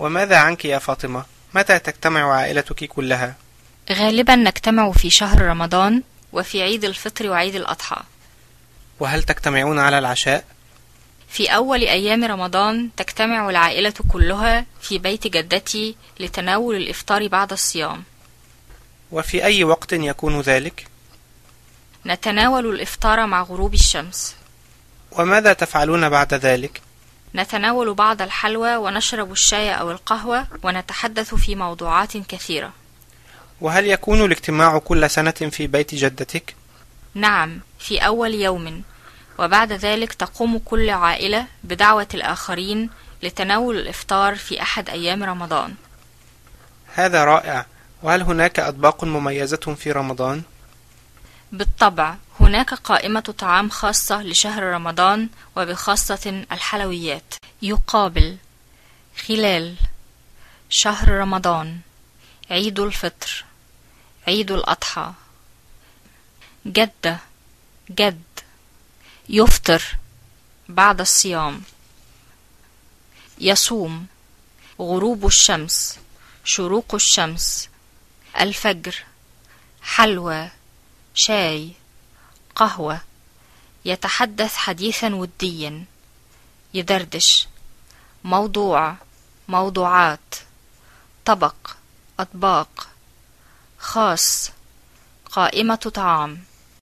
وماذا عنك يا فاطمة؟ متى تجتمع عائلتك كلها؟ غالبا نجتمع في شهر رمضان وفي عيد الفطر وعيد الأضحى وهل تجتمعون على العشاء؟ في أول أيام رمضان تجتمع العائلة كلها في بيت جدتي لتناول الإفطار بعد الصيام وفي أي وقت يكون ذلك؟ نتناول الإفطار مع غروب الشمس وماذا تفعلون بعد ذلك؟ نتناول بعض الحلوى ونشرب الشاي أو القهوة ونتحدث في موضوعات كثيرة وهل يكون الاجتماع كل سنة في بيت جدتك؟ نعم في أول يوم وبعد ذلك تقوم كل عائلة بدعوة الآخرين لتناول الإفطار في أحد أيام رمضان هذا رائع وهل هناك أطباق مميزة في رمضان؟ بالطبع هناك قائمة طعام خاصة لشهر رمضان وبخاصة الحلويات. يقابل خلال شهر رمضان عيد الفطر عيد الأضحى جدة جد يفطر بعد الصيام يصوم غروب الشمس شروق الشمس الفجر حلوى شاي. قهوة يتحدث حديثا وديا يدردش موضوع موضوعات طبق أطباق خاص قائمة طعام.